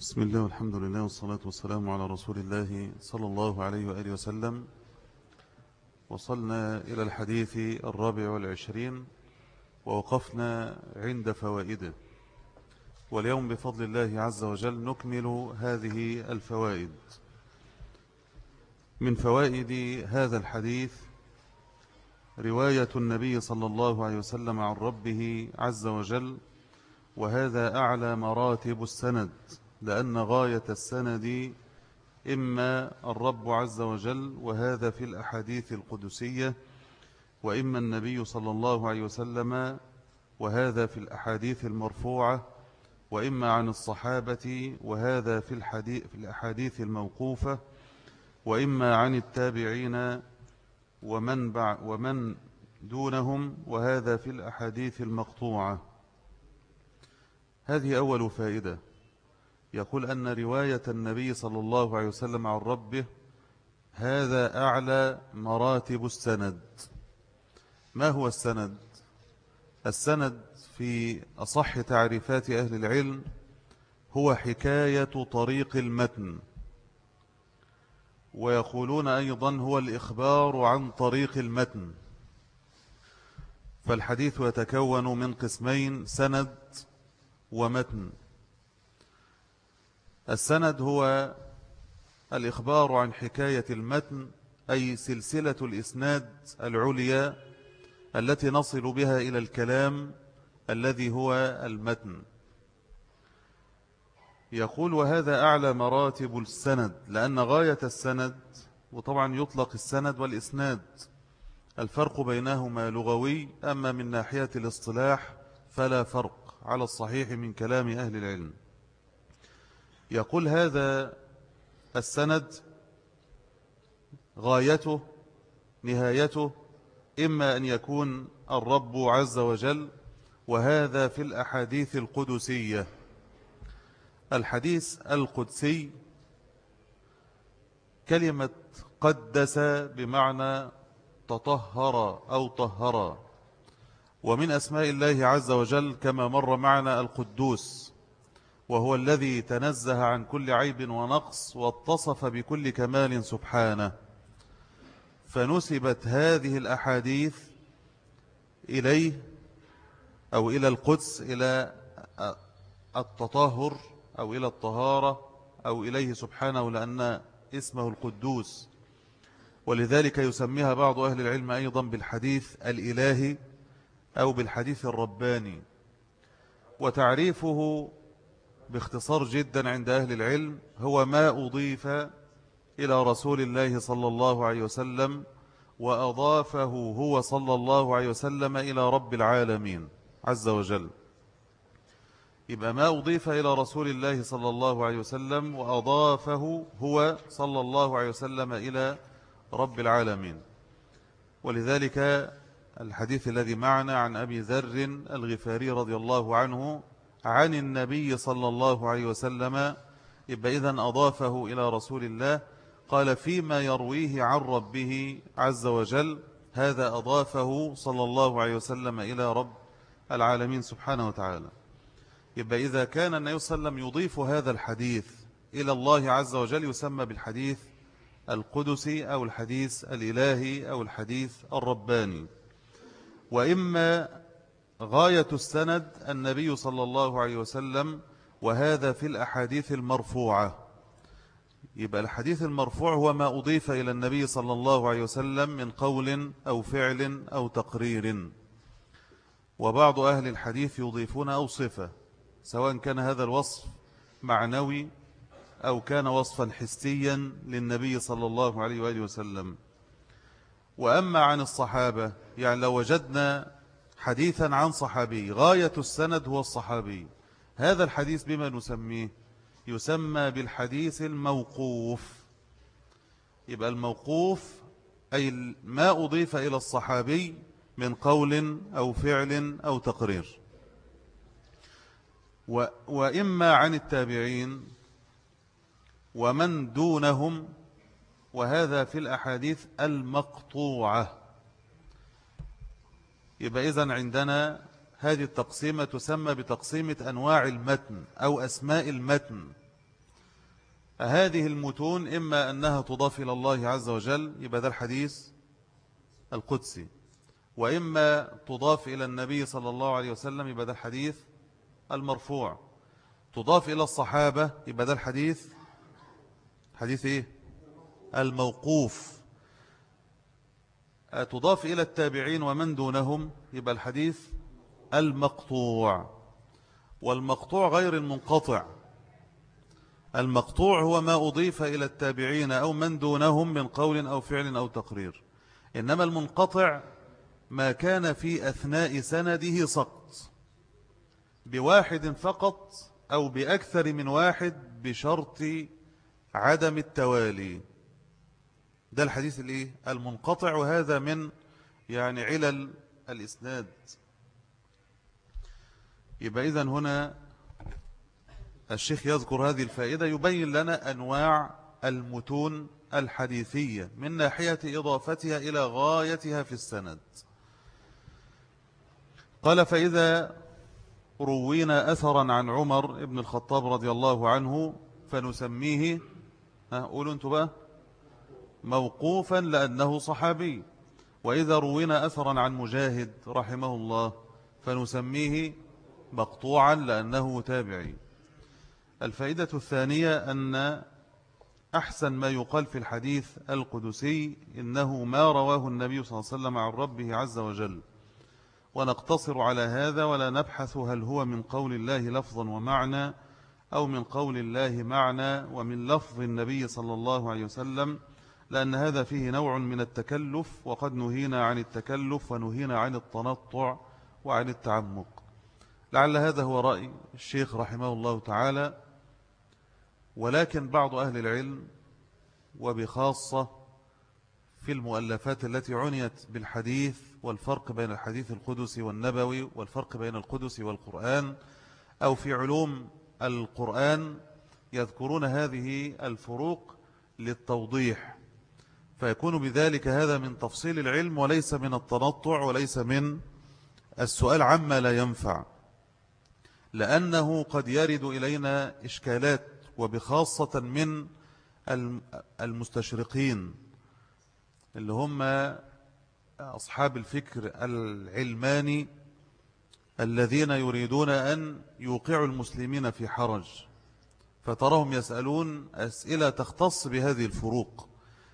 بسم الله والحمد لله والصلاة والسلام على رسول الله صلى الله عليه وآله وسلم. وصلنا إلى الحديث الرابع والعشرين ووقفنا عند فوائده. واليوم بفضل الله عز وجل نكمل هذه الفوائد. من فوائد هذا الحديث رواية النبي صلى الله عليه وسلم عن ربه عز وجل وهذا أعلى مراتب السند. لأن غاية السند إما الرب عز وجل وهذا في الأحاديث القدسية وإما النبي صلى الله عليه وسلم وهذا في الأحاديث المرفوعة وإما عن الصحابة وهذا في, الحديث في الأحاديث الموقوفة وإما عن التابعين ومن, ومن دونهم وهذا في الأحاديث المقطوعة. هذه أول فائدة. يقول أن رواية النبي صلى الله عليه وسلم عن ربه هذا أعلى مراتب السند. ما هو السند؟ السند في أصح تعريفات أهل العلم هو حكاية طريق المتن. ويقولون أيضا هو الإخبار عن طريق المتن. فالحديث يتكون من قسمين سند ومتن. السند هو الإخبار عن حكاية المتن أي سلسلة الإسناد العليا التي نصل بها إلى الكلام الذي هو المتن. يقول وهذا أعلى مراتب السند لأن غاية السند وطبعا يطلق السند والإسناد الفرق بينهما لغوي أما من ناحية الاصطلاح فلا فرق على الصحيح من كلام أهل العلم. يقول هذا السند غايته نهايته إما أن يكون الرب عز وجل وهذا في الأحاديث القدسية. الحديث القدسي كلمة قدس بمعنى تطهر أو طهر. ومن أسماء الله عز وجل كما مر معنا القدوس. وهو الذي تنزه عن كل عيب ونقص واتصف بكل كمال سبحانه. فنسبت هذه الأحاديث إليه أو إلى القدس إلى التطهر أو إلى الطهارة أو إليه سبحانه لأن اسمه القدوس. ولذلك يسميها بعض أهل العلم أيضا بالحديث الإلهي أو بالحديث الرباني. وتعريفه باختصار جدا عند أهل العلم هو ما أضيف إلى رسول الله صلى الله عليه وسلم وأضافه هو صلى الله عليه وسلم إلى رب العالمين عز وجل. يبقى ما أضيف إلى رسول الله صلى الله عليه وسلم وأضافه هو صلى الله عليه وسلم إلى رب العالمين. ولذلك الحديث الذي معنا عن أبي ذر الغفاري رضي الله عنه عن النبي صلى الله عليه وسلم يبقى إذن أضافه إلى رسول الله قال فيما يرويه عن ربه عز وجل هذا أضافه صلى الله عليه وسلم إلى رب العالمين سبحانه وتعالى. يبقى إذا كان النبي صلى الله عليه وسلم يضيف هذا الحديث إلى الله عز وجل يسمى بالحديث القدسي أو الحديث الإلهي أو الحديث الرباني. وإما غاية السند النبي صلى الله عليه وسلم وهذا في الأحاديث المرفوعة. يبقى الحديث المرفوع هو ما أضيف إلى النبي صلى الله عليه وسلم من قول أو فعل أو تقرير. وبعض أهل الحديث يضيفون أو صفة سواء كان هذا الوصف معنوي أو كان وصفا حسيا للنبي صلى الله عليه وآله وسلم. وأما عن الصحابة يعني لو وجدنا حديثا عن صحابي غاية السند هو الصحابي. هذا الحديث بما نسميه؟ يسمى بالحديث الموقوف. يبقى الموقوف أي ما أضيف إلى الصحابي من قول أو فعل أو تقرير. وإما عن التابعين ومن دونهم وهذا في الأحاديث المقطوعة. يبقى إذن عندنا هذه التقسيمة تسمى بتقسيمة أنواع المتن أو أسماء المتن. هذه المتون إما أنها تضاف إلى الله عز وجل يبقى ده الحديث القدسي. وإما تضاف إلى النبي صلى الله عليه وسلم يبقى ده الحديث المرفوع. تضاف إلى الصحابة يبقى ده الحديث حديث إيه؟ الموقوف. تضاف إلى التابعين ومن دونهم؟ يبقى الحديث المقطوع. والمقطوع غير المنقطع. المقطوع هو ما أضيف إلى التابعين أو من دونهم من قول أو فعل أو تقرير. إنما المنقطع ما كان في أثناء سنده سقط. بواحد فقط أو بأكثر من واحد بشرط عدم التوالي. ده الحديث الايه المنقطع وهذا من يعني علل الإسناد. يبقى إذن هنا الشيخ يذكر هذه الفائدة يبين لنا أنواع المتون الحديثية من ناحية إضافتها إلى غايتها في السند. قال فإذا روينا أثرا عن عمر ابن الخطاب رضي الله عنه فنسميه قولوا أنتوا بقى. موقوفا لأنه صحابي. وإذا روينا أثرا عن مجاهد رحمه الله فنسميه مقطوعا لأنه تابعي. الفائدة الثانية أن أحسن ما يقال في الحديث القدسي إنه ما رواه النبي صلى الله عليه وسلم عن ربه عز وجل. ونقتصر على هذا ولا نبحث هل هو من قول الله لفظا ومعنى أو من قول الله معنى ومن لفظ النبي صلى الله عليه وسلم لأن هذا فيه نوع من التكلف وقد نهينا عن التكلف ونهينا عن التنطع وعن التعمق. لعل هذا هو رأي الشيخ رحمه الله تعالى. ولكن بعض أهل العلم وبخاصة في المؤلفات التي عنيت بالحديث والفرق بين الحديث القدسي والنبوي والفرق بين القدس والقرآن أو في علوم القرآن يذكرون هذه الفروق للتوضيح. فيكون بذلك هذا من تفصيل العلم وليس من التنطع وليس من السؤال عما لا ينفع. لأنه قد يرد إلينا إشكالات وبخاصة من المستشرقين اللي هم أصحاب الفكر العلماني الذين يريدون أن يوقعوا المسلمين في حرج. فتراهم يسألون أسئلة تختص بهذه الفروق.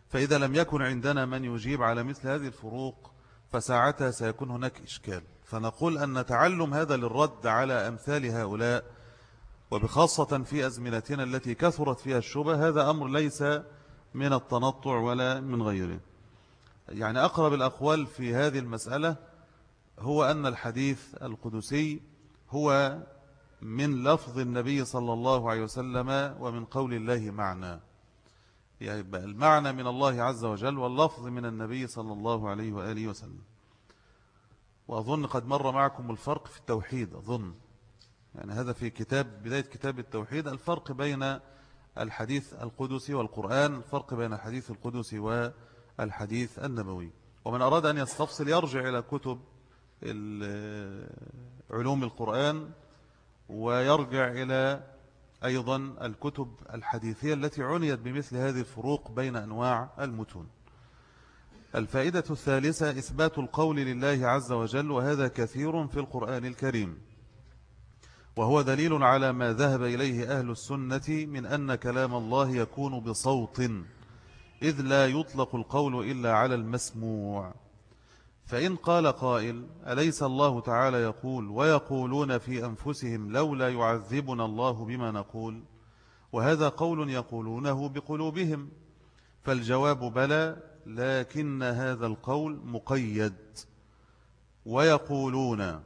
فإذا لم يكن عندنا من يجيب على مثل هذه الفروق فساعتها سيكون هناك إشكال. فنقول أن تعلم هذا للرد على أمثال هؤلاء وبخاصة في أزمنتنا التي كثرت فيها الشبه هذا أمر ليس من التنطع ولا من غيره. يعني أقرب الأقوال في هذه المسألة هو أن الحديث القدسي هو من لفظ النبي صلى الله عليه وسلم ومن قول الله معنى يعني المعنى من الله عز وجل واللفظ من النبي صلى الله عليه وآله وسلم. وأظن قد مر معكم الفرق في التوحيد أظن. يعني هذا في كتاب بداية كتاب التوحيد الفرق بين الحديث القدسي والقرآن الفرق بين الحديث القدسي والحديث النبوي. ومن أراد أن يستفصل يرجع إلى كتب علوم القرآن ويرجع إلى أيضا الكتب الحديثية التي عنيت بمثل هذه الفروق بين أنواع المتون. الفائدة الثالثة إثبات القول لله عز وجل وهذا كثير في القرآن الكريم. وهو دليل على ما ذهب إليه أهل السنة من أن كلام الله يكون بصوت إذ لا يطلق القول إلا على المسموع. فإن قال قائل أليس الله تعالى يقول ويقولون في أنفسهم لولا يعذبنا الله بما نقول؟ وهذا قول يقولونه بقلوبهم. فالجواب بلى لكن هذا القول مقيد. ويقولون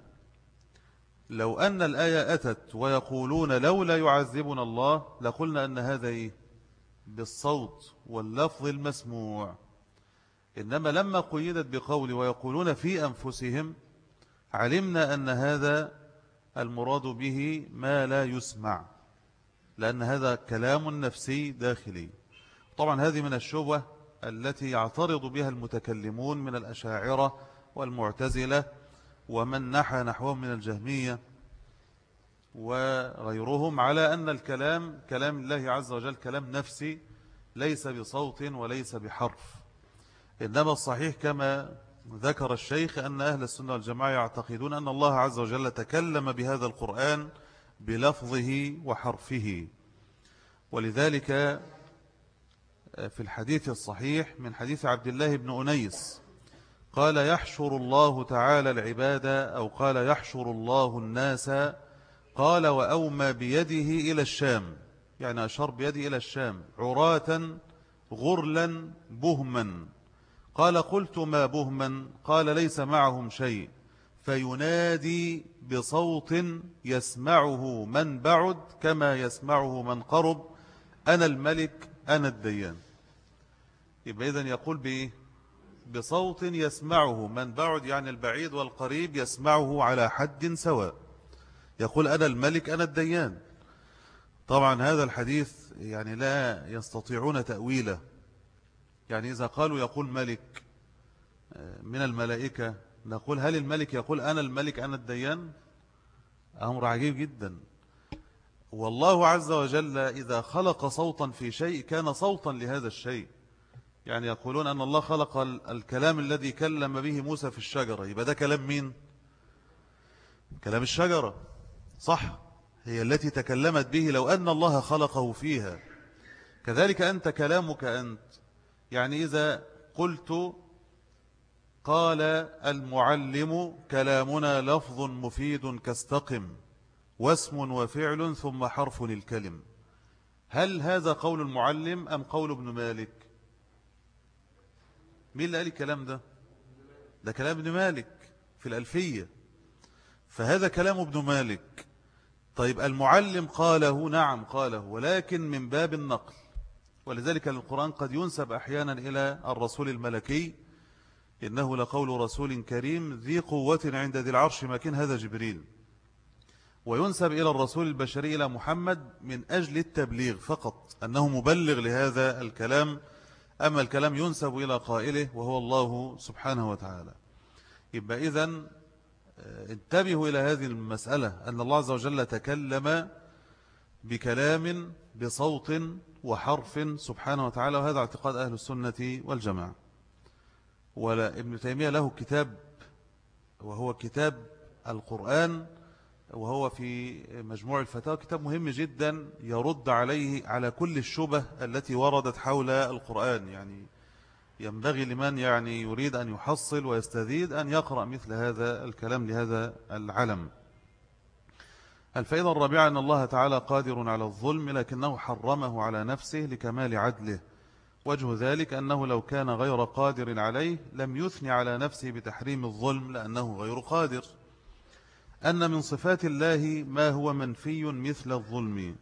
لو أن الآية أتت ويقولون لولا يعذبنا الله لقلنا أن هذا إيه؟ بالصوت واللفظ المسموع. إنما لما قيدت بقول ويقولون في أنفسهم علمنا أن هذا المراد به ما لا يسمع لأن هذا كلام نفسي داخلي. طبعا هذه من الشبه التي يعترض بها المتكلمون من الأشاعرة والمعتزلة ومن نحى نحوهم من الجهمية وغيرهم على أن الكلام كلام الله عز وجل كلام نفسي ليس بصوت وليس بحرف. إنما الصحيح كما ذكر الشيخ أن أهل السنة والجماعة يعتقدون أن الله عز وجل تكلم بهذا القرآن بلفظه وحرفه. ولذلك في الحديث الصحيح من حديث عبد الله بن أنيس قال يحشر الله تعالى العباد أو قال يحشر الله الناس قال وأومى بيده إلى الشام يعني أشار بيده إلى الشام عراة غرلا بهما. قال قلت ما بهما قال ليس معهم شيء فينادي بصوت يسمعه من بعد كما يسمعه من قرب أنا الملك أنا الديان يبقى إذن يقول بإيه؟ بصوت يسمعه من بعد يعني البعيد والقريب يسمعه على حد سواء يقول أنا الملك أنا الديان طبعا هذا الحديث يعني لا يستطيعون تأويله يعني إذا قالوا يقول ملك آه، من الملائكة نقول هل الملك يقول أنا الملك أنا الديان؟ أمر عجيب جدا. والله عز وجل إذا خلق صوتا في شيء كان صوتا لهذا الشيء. يعني يقولون أن الله خلق الكلام الذي كلم به موسى في الشجرة. يبقى ده كلام مين؟ كلام الشجرة. صح. هي التي تكلمت به لو أن الله خلقه فيها. كذلك أنت كلامك أنت. يعني إذا قلت قال المعلم كلامنا لفظ مفيد كاستقم واسم وفعل ثم حرف للكلم. هل هذا قول المعلم أم قول ابن مالك؟ مين اللي قال الكلام ده؟ ده كلام ابن مالك في الألفية. فهذا كلام ابن مالك. طيب المعلم قاله نعم قاله ولكن من باب النقل. ولذلك القرآن قد ينسب أحيانا إلى الرسول الملكي. إنه لقول رسول كريم ذي قوة عند ذي العرش مكين هذا جبريل. وينسب إلى الرسول البشري إلى محمد من أجل التبليغ فقط أنه مبلغ لهذا الكلام. أما الكلام ينسب إلى قائله وهو الله سبحانه وتعالى. يبقى إذن آه، انتبهوا إلى هذه المسألة أن الله عز وجل تكلم بكلام بصوت وحرف سبحانه وتعالى وهذا اعتقاد أهل السنة والجماعة. ولا ابن تيمية له كتاب وهو كتاب القرآن وهو في مجموع الفتاوى كتاب مهم جدا يرد عليه على كل الشبه التي وردت حول القرآن. يعني ينبغي لمن يعني يريد أن يحصل ويستزيد أن يقرأ مثل هذا الكلام لهذا العلم. الفائدة الرابعة أن الله تعالى قادر على الظلم لكنه حرمه على نفسه لكمال عدله. وجه ذلك أنه لو كان غير قادر عليه لم يثني على نفسه بتحريم الظلم لأنه غير قادر. أن من صفات الله ما هو منفي مثل الظلم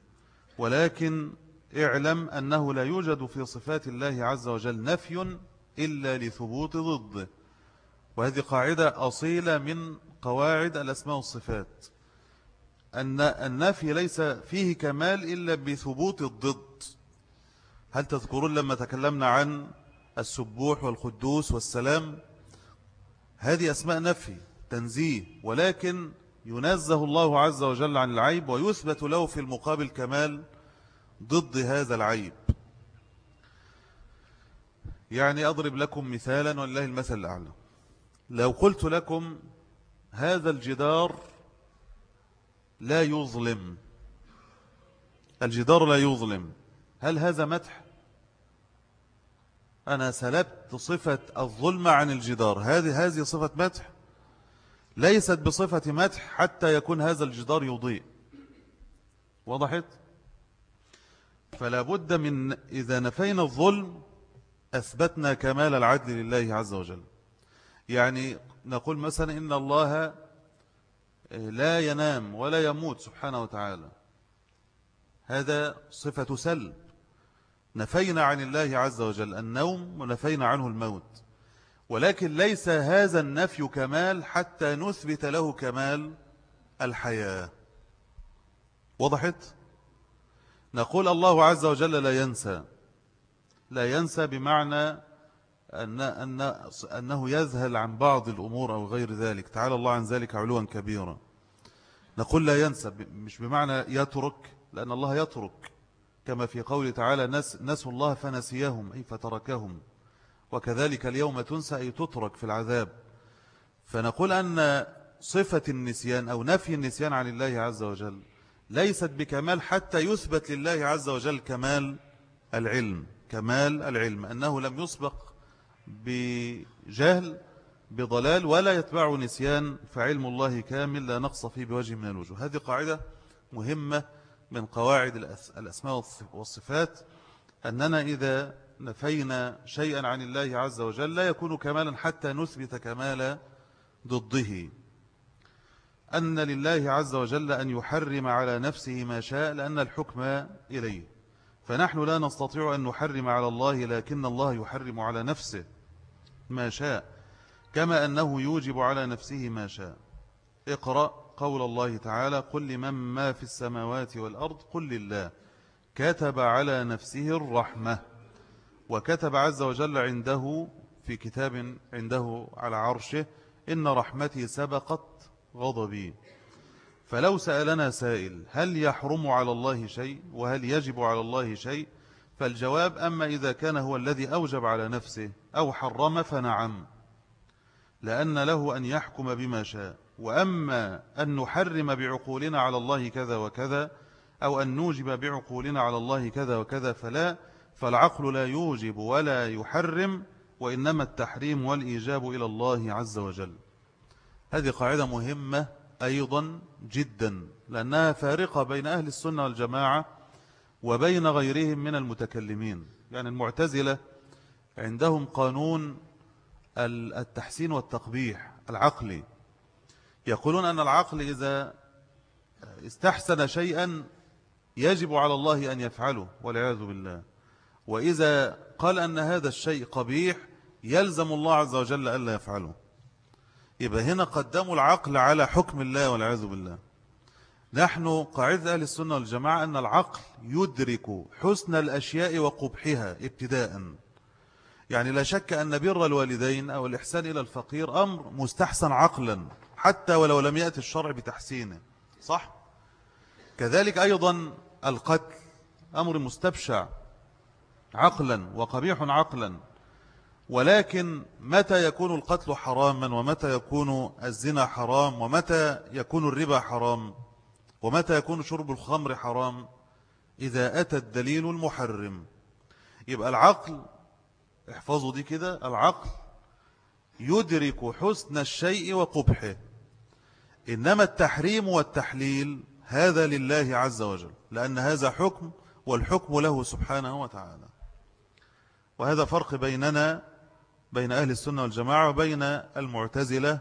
ولكن اعلم أنه لا يوجد في صفات الله عز وجل نفي إلا لثبوت ضده. وهذه قاعدة أصيلة من قواعد الأسماء والصفات. أن النفي ليس فيه كمال إلا بثبوت الضد. هل تذكرون لما تكلمنا عن السبوح والقدوس والسلام؟ هذه أسماء نفي تنزيه ولكن ينزه الله عز وجل عن العيب ويثبت له في المقابل كمال ضد هذا العيب. يعني أضرب لكم مثالا والله المثل الأعلى. لو قلت لكم هذا الجدار لا يظلم. الجدار لا يظلم. هل هذا مدح؟ أنا سلبت صفة الظلم عن الجدار. هذه هذه صفة مدح. ليست بصفة مدح حتى يكون هذا الجدار يضيء. وضحت؟ فلا بد من إذا نفينا الظلم أثبتنا كمال العدل لله عز وجل. يعني نقول مثلا إن الله لا ينام ولا يموت سبحانه وتعالى. هذا صفة سلب. نفينا عن الله عز وجل النوم ونفينا عنه الموت. ولكن ليس هذا النفي كمال حتى نثبت له كمال الحياة. وضحت؟ نقول الله عز وجل لا ينسى. لا ينسى بمعنى أن أن أنه يذهل عن بعض الأمور أو غير ذلك. تعالى الله عن ذلك علوا كبيرا. نقول لا ينسى مش بمعنى يترك لأن الله يترك. كما في قول تعالى نس نسوا الله فنسيهم أي فتركهم. وكذلك اليوم تنسى أي تترك في العذاب. فنقول أن صفة النسيان أو نفي النسيان عن الله عز وجل ليست بكمال حتى يثبت لله عز وجل كمال العلم. كمال العلم. أنه لم يسبق بجهل بضلال ولا يتبع نسيان فعلم الله كامل لا نقص فيه بوجه من الوجوه. هذه قاعدة مهمة من قواعد الأسماء والصفات. أننا إذا نفينا شيئا عن الله عز وجل لا يكون كمالا حتى نثبت كمال ضده. أن لله عز وجل أن يحرم على نفسه ما شاء لأن الحكم إليه. فنحن لا نستطيع أن نحرم على الله لكن الله يحرم على نفسه. ما شاء كما أنه يوجب على نفسه ما شاء. اقرأ قول الله تعالى قل لمن ما في السماوات والأرض؟ قل لله. كتب على نفسه الرحمة وكتب عز وجل عنده في كتاب عنده على عرشه إن رحمتي سبقت غضبي. فلو سألنا سائل هل يحرم على الله شيء؟ وهل يجب على الله شيء؟ فالجواب أما إذا كان هو الذي أوجب على نفسه. أو حرم فنعم لأن له أن يحكم بما شاء. وأما أن نحرم بعقولنا على الله كذا وكذا أو أن نوجب بعقولنا على الله كذا وكذا فلا فالعقل لا يوجب ولا يحرم وإنما التحريم والإيجاب إلى الله عز وجل. هذه قاعدة مهمة أيضا جدا لأنها فارقة بين أهل السنة والجماعة وبين غيرهم من المتكلمين. يعني المعتزلة عندهم قانون التحسين والتقبيح العقلي. يقولون أن العقل إذا استحسن شيئا يجب على الله أن يفعله والعياذ بالله. وإذا قال أن هذا الشيء قبيح يلزم الله عز وجل ألا يفعله. يبقى هنا قدموا العقل على حكم الله والعياذ بالله. نحن قاعدة أهل السنة والجماعة أن العقل يدرك حسن الأشياء وقبحها ابتداء يعني لا شك أن بر الوالدين أو الإحسان إلى الفقير أمر مستحسن عقلا حتى ولو لم يأتي الشرع بتحسينه. صح؟ كذلك أيضا القتل أمر مستبشع عقلا وقبيح عقلا. ولكن متى يكون القتل حراما ومتى يكون الزنا حرام ومتى يكون الربا حرام ومتى يكون شرب الخمر حرام؟ إذا أتى الدليل المحرم. يبقى العقل احفظوا دي كده العقل يدرك حسن الشيء وقبحه. إنما التحريم والتحليل هذا لله عز وجل لأن هذا حكم والحكم له سبحانه وتعالى. وهذا فرق بيننا بين أهل السنة والجماعة وبين المعتزلة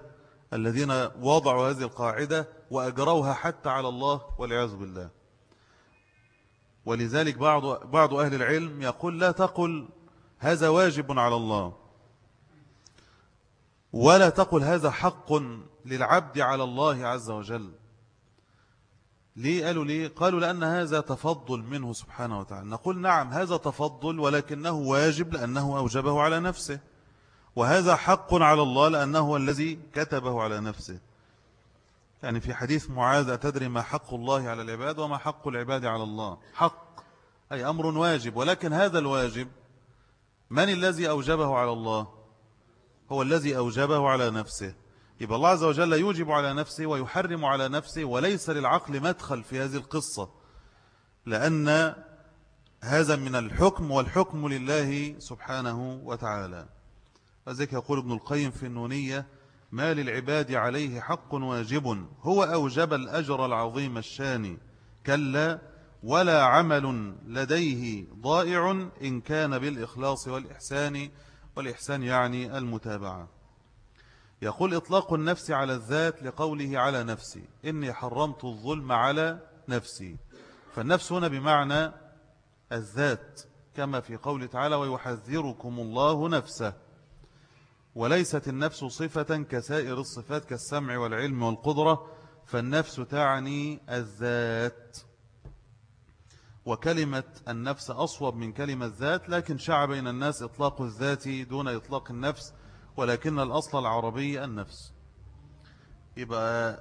الذين وضعوا هذه القاعدة وأجروها حتى على الله والعياذ بالله. ولذلك بعض, بعض أهل العلم يقول لا تقل هذا واجب على الله. ولا تقل هذا حق للعبد على الله عز وجل. ليه قالوا ليه قالوا لأن هذا تفضل منه سبحانه وتعالى. نقول نعم هذا تفضل ولكنه واجب لأنه أوجبه على نفسه. وهذا حق على الله لأنه الذي كتبه على نفسه. يعني في حديث معاذ أتدري ما حق الله على العباد وما حق العباد على الله؟ حق. أي أمر واجب ولكن هذا الواجب من الذي أوجبه على الله؟ هو الذي أوجبه على نفسه. يبقى الله عز وجل يوجب على نفسه ويحرم على نفسه وليس للعقل مدخل في هذه القصة لأن هذا من الحكم والحكم لله سبحانه وتعالى. وذلك يقول ابن القيم في النونية ما للعباد عليه حق واجب هو أوجب الأجر العظيم الشاني. كلا ولا عمل لديه ضائع إن كان بالإخلاص والإحسان والإحسان يعني المتابعة. يقول إطلاق النفس على الذات لقوله على نفسي إني حرمت الظلم على نفسي. فالنفس هنا بمعنى الذات كما في قول تعالى ويحذركم الله نفسه وليست النفس صفة كسائر الصفات كالسمع والعلم والقدرة فالنفس تعني الذات. وكلمة النفس أصوب من كلمة ذات لكن شع بين الناس إطلاق الذات دون إطلاق النفس ولكن الأصل العربي النفس. يبقى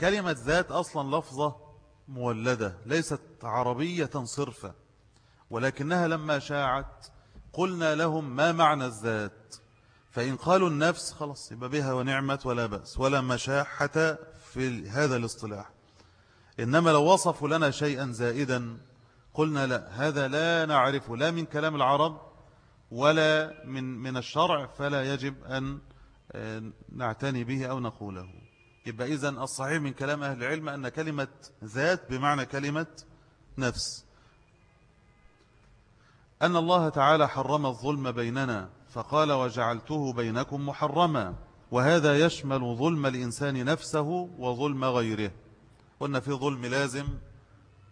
كلمة ذات أصلا لفظة مولدة ليست عربية صرفة ولكنها لما شاعت قلنا لهم ما معنى الذات؟ فإن قالوا النفس خلاص يبقى بها ونعمت ولا بأس ولا مشاحة في هذا الاصطلاح. إنما لو وصفوا لنا شيئا زائدا قلنا لا هذا لا نعرفه لا من كلام العرب ولا من من الشرع فلا يجب أن آه، نعتني به أو نقوله. يبقى إذن الصحيح من كلام أهل العلم أن كلمة ذات بمعنى كلمة نفس. أن الله تعالى حرم الظلم بيننا فقال وجعلته بينكم محرما وهذا يشمل ظلم الإنسان نفسه وظلم غيره. قلنا في ظلم لازم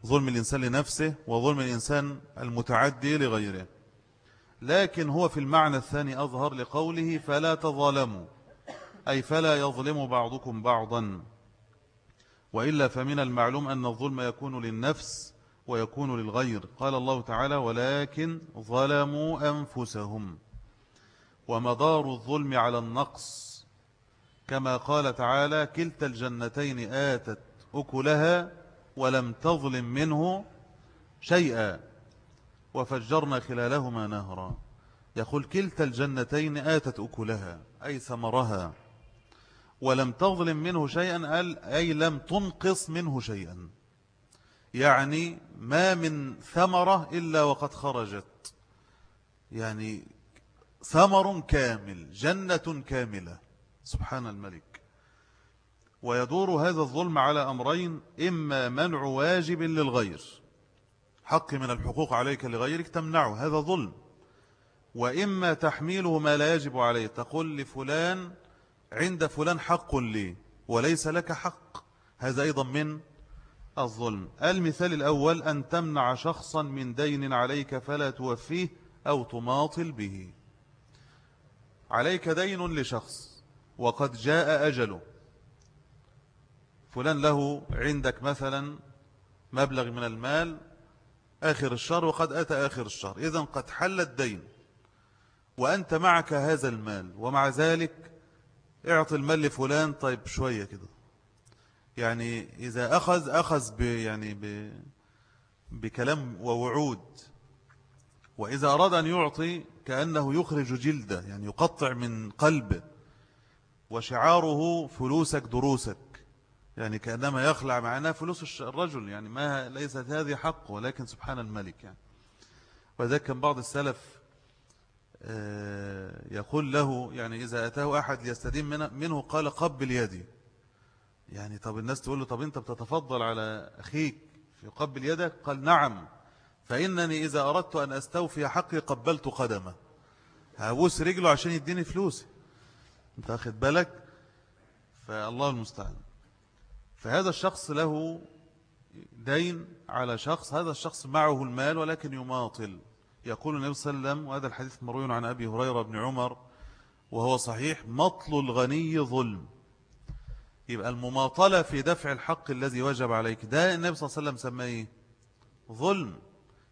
ظلم الإنسان لنفسه وظلم الإنسان المتعدي لغيره. لكن هو في المعنى الثاني أظهر لقوله فلا تظالموا أي فلا يظلم بعضكم بعضا. وإلا فمن المعلوم أن الظلم يكون للنفس ويكون للغير. قال الله تعالى ولكن ظلموا أنفسهم. ومدار الظلم على النقص كما قال تعالى كلتا الجنتين آتت أكلها ولم تظلم منه شيئا. وفجرنا خلالهما نهرا. يقول كلتا الجنتين آتت أكلها أي ثمرها. ولم تظلم منه شيئا أي لم تنقص منه شيئا. يعني ما من ثمرة إلا وقد خرجت. يعني ثمر كامل جنة كاملة. سبحان الملك. ويدور هذا الظلم على أمرين إما منع واجب للغير حق من الحقوق عليك لغيرك تمنعه هذا ظلم وإما تحميله ما لا يجب عليه تقول لفلان عند فلان حق لي وليس لك حق هذا أيضا من الظلم. المثال الأول أن تمنع شخصا من دين عليك فلا توفيه أو تماطل به. عليك دين لشخص وقد جاء أجله. فلان له عندك مثلا مبلغ من المال آخر الشهر وقد أتى آخر الشهر. إذن قد حل الدين وأنت معك هذا المال ومع ذلك اعطي المال لفلان. طيب شوية كده. يعني إذا أخذ أخذ ب يعني ب بكلام ووعود. وإذا أراد أن يعطي كأنه يخرج جلدة يعني يقطع من قلبه. وشعاره فلوسك دروسك. يعني كأنما يخلع معنا فلوس الرجل يعني ما ليست هذه حق ولكن سبحان الملك يعني. وذلك كان بعض السلف آه، يقول له يعني إذا أتاه أحد ليستدين منه قال قبل يدي يعني طب الناس تقول له طب أنت بتتفضل على أخيك في قبل يدك؟ قال نعم. فإنني إذا أردت أن أستوفي حقي قبلت قدمه. هبوس رجله عشان يديني فلوسي. أنت أخذ بالك؟ فالله المستعان. فهذا الشخص له دين على شخص هذا الشخص معه المال ولكن يماطل. يقول النبي صلى الله عليه وسلم وهذا الحديث مروي عن أبي هريرة بن عمر وهو صحيح مطل الغني ظلم. يبقى المماطلة في دفع الحق الذي وجب عليك. ده النبي صلى الله عليه وسلم سميه ظلم.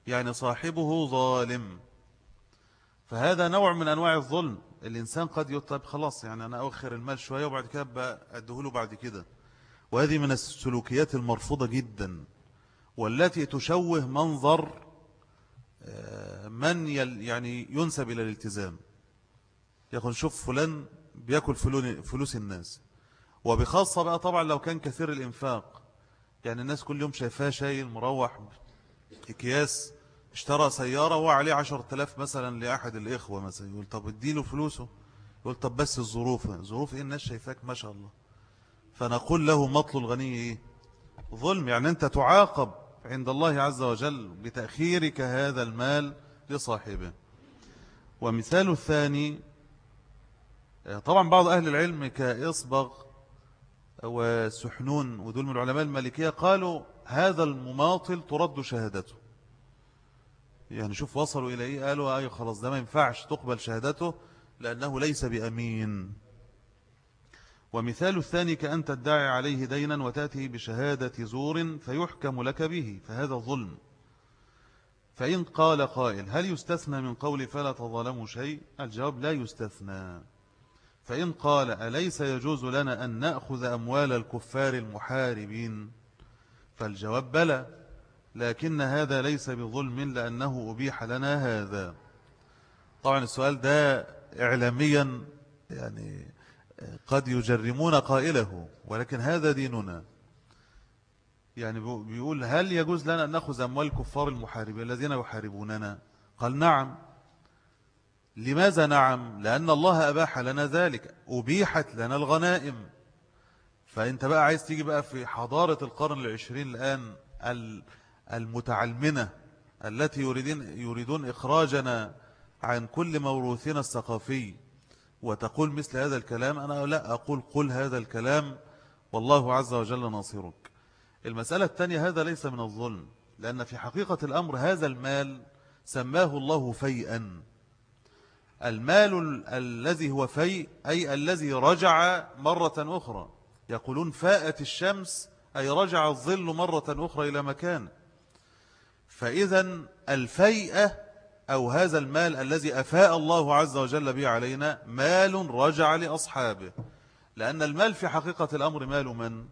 يعني صاحبه ظالم. فهذا نوع من أنواع الظلم. الإنسان قد يطلب خلاص يعني أنا أوخر المال شوية وبعد كده أدهله بعد كده. وهذه من السلوكيات المرفوضة جدا والتي تشوه منظر آه، من يعني ينسب إلى الالتزام. يقول شوف فلان بيأكل فلوس الناس. وبخاصة بقى طبعا لو كان كثير الإنفاق. يعني الناس كل يوم شايفاه شايل مروح اكياس اشترى سيارة وهو عليه عشر تلاف مثلا لأحد الإخوة مثلا. يقول طب اديله فلوسه. يقول طب بس الظروف. ظروف إيه؟ الناس شايفاك ما شاء الله. فنقول له مطل الغني إيه؟ ظلم. يعني أنت تعاقب عند الله عز وجل بتأخيرك هذا المال لصاحبه. ومثال الثاني طبعا بعض أهل العلم كإصبغ وسحنون ودول من العلماء المالكية قالوا هذا المماطل ترد شهادته. يعني شوف وصلوا إلى إيه؟ قالوا أيوة خلاص ده ما ينفعش تقبل شهادته لأنه ليس بأمين. ومثال الثاني كأن تدعي عليه دينا وتأتي بشهادة زور فيحكم لك به فهذا ظلم. فإن قال قائل هل يستثنى من قول فلا تظلموا شيء؟ الجواب لا يستثنى. فإن قال أليس يجوز لنا أن نأخذ أموال الكفار المحاربين؟ فالجواب بلى لكن هذا ليس بظلم لأنه أبيح لنا هذا. طبعا السؤال ده إعلاميا يعني قد يجرمون قائله ولكن هذا ديننا. يعني بيقول هل يجوز لنا أن نأخذ أموال الكفار المحاربين الذين يحاربوننا؟ قال نعم. لماذا نعم؟ لأن الله أباح لنا ذلك أبيحت لنا الغنائم. فأنت بقى عايز تيجي بقى في حضارة القرن العشرين الآن المتعلمنة التي يريدون, يريدون إخراجنا عن كل موروثنا الثقافي. وتقول مثل هذا الكلام أنا لا أقول قل هذا الكلام والله عز وجل ناصرك. المسألة الثانية هذا ليس من الظلم لأن في حقيقة الأمر هذا المال سماه الله فيئا. المال الذي هو فيء أي الذي رجع مرة أخرى. يقولون فاءت الشمس أي رجع الظل مرة أخرى إلى مكان. فإذا الفيئة أو هذا المال الذي أفاء الله عز وجل به علينا مال رجع لأصحابه. لأن المال في حقيقة الأمر مال من؟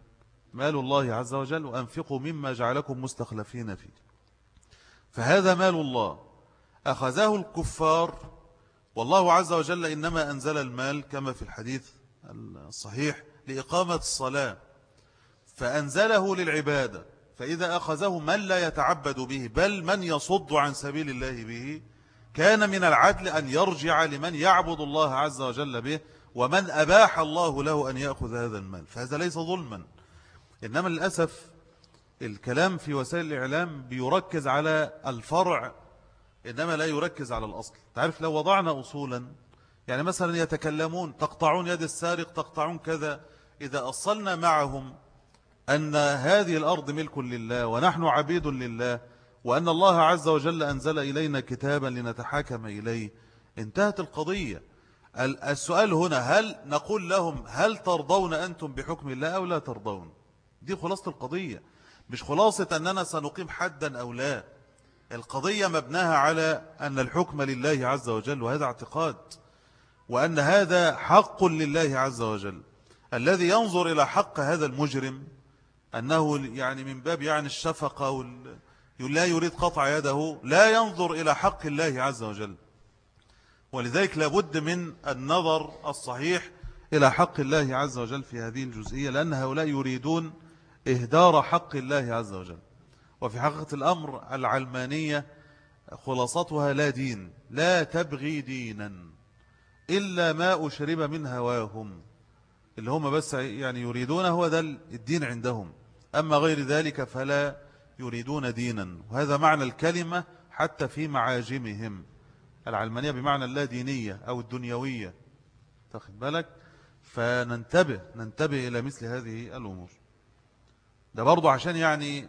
مال الله عز وجل وأنفقوا مما جعلكم مستخلفين فيه. فهذا مال الله. أخذه الكفار. والله عز وجل إنما أنزل المال كما في الحديث الصحيح لإقامة الصلاة. فأنزله للعبادة. فإذا أخذه من لا يتعبد به بل من يصد عن سبيل الله به كان من العدل أن يرجع لمن يعبد الله عز وجل به ومن أباح الله له أن يأخذ هذا المال. فهذا ليس ظلما. إنما للأسف الكلام في وسائل الإعلام بيركز على الفرع إنما لا يركز على الأصل. تعرف لو وضعنا أصولا يعني مثلا يتكلمون تقطعون يد السارق تقطعون كذا إذا أصلنا معهم أن هذه الأرض ملك لله ونحن عبيد لله وأن الله عز وجل أنزل إلينا كتابا لنتحاكم إليه. انتهت القضية. السؤال هنا هل نقول لهم هل ترضون أنتم بحكم الله أو لا ترضون؟ دي خلاصة القضية. مش خلاصة أننا سنقيم حدا أو لا. القضية مبناها على أن الحكم لله عز وجل وهذا اعتقاد. وأن هذا حق لله عز وجل. الذي ينظر إلى حق هذا المجرم أنه يعني من باب يعني الشفقة لا يريد قطع يده لا ينظر إلى حق الله عز وجل. ولذلك لابد من النظر الصحيح إلى حق الله عز وجل في هذه الجزئية لأن هؤلاء يريدون إهدار حق الله عز وجل. وفي حقيقة الأمر العلمانية خلاصتها لا دين لا تبغي دينا إلا ما أشرب من هواهم. اللي هم بس يعني يريدون هو ذا الدين عندهم. أما غير ذلك فلا يريدون دينا. وهذا معنى الكلمة حتى في معاجمهم. العلمانية بمعنى اللا دينية أو الدنيوية. تاخد بالك؟ فننتبه ننتبه إلى مثل هذه الأمور. ده برضو عشان يعني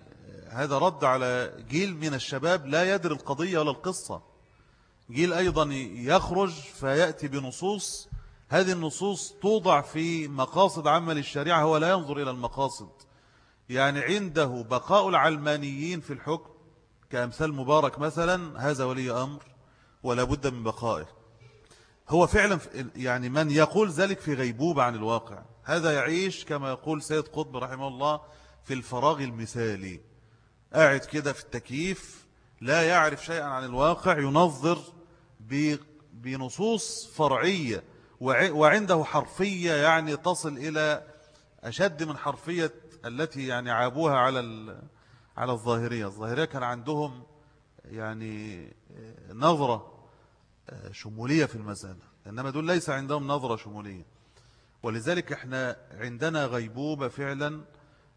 هذا رد على جيل من الشباب لا يدري القضية ولا القصة. جيل أيضا يخرج فيأتي بنصوص هذه النصوص توضع في مقاصد عامة للشريعة هو لا ينظر إلى المقاصد. يعني عنده بقاء العلمانيين في الحكم كأمثال مبارك مثلا هذا ولي أمر ولا بد من بقائه. هو فعلا يعني من يقول ذلك في غيبوبة عن الواقع. هذا يعيش كما يقول سيد قطب رحمه الله في الفراغ المثالي. قاعد كده في التكييف لا يعرف شيئا عن الواقع ينظر بنصوص فرعية. وعنده حرفية يعني تصل إلى أشد من حرفية التي يعني عابوها على على الظاهرية. الظاهرية كان عندهم يعني نظرة شمولية في المسألة إنما دول ليس عندهم نظرة شمولية. ولذلك إحنا عندنا غيبوبة فعلا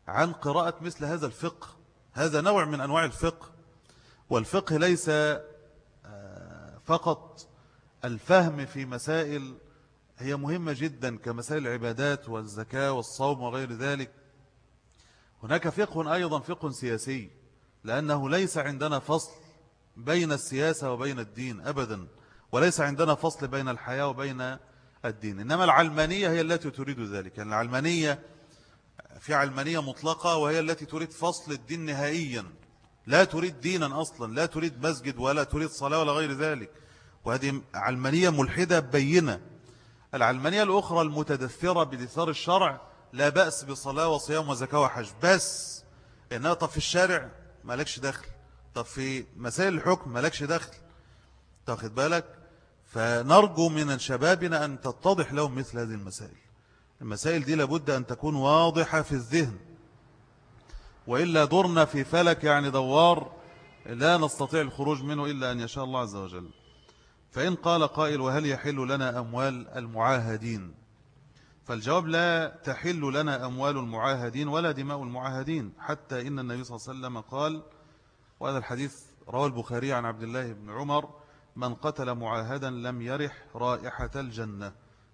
عن قراءة مثل هذا الفقه. هذا نوع من أنواع الفقه والفقه ليس آه، فقط الفهم في مسائل هي مهمة جدا كمسائل العبادات والزكاة والصوم وغير ذلك. هناك فقه أيضا فقه سياسي لأنه ليس عندنا فصل بين السياسة وبين الدين أبدا وليس عندنا فصل بين الحياة وبين الدين. إنما العلمانية هي التي تريد ذلك. يعني العلمانية في علمانية مطلقة وهي التي تريد فصل الدين نهائيا. لا تريد دينا أصلا لا تريد مسجد ولا تريد صلاة ولا غير ذلك. وهذه علمانية ملحدة بينة. العلمانية الأخرى المتدثرة بدثار الشرع لا بأس بصلاة وصيام وزكاة وحج بس إنها طب في الشارع مالكش دخل طب في مسائل الحكم مالكش دخل. تاخد بالك؟ فنرجو من شبابنا أن تتضح لهم مثل هذه المسائل. المسائل دي لابد أن تكون واضحة في الذهن. وإلا دورنا في فلك يعني دوار لا نستطيع الخروج منه إلا أن يشاء الله عز وجل. فإن قال قائل وهل يحل لنا أموال المعاهدين؟ فالجواب لا تحل لنا أموال المعاهدين ولا دماء المعاهدين حتى إن النبي صلى الله عليه وسلم قال وهذا الحديث رواه البخاري عن عبد الله بن عمر من قتل معاهدا لم يرح رائحة الجنة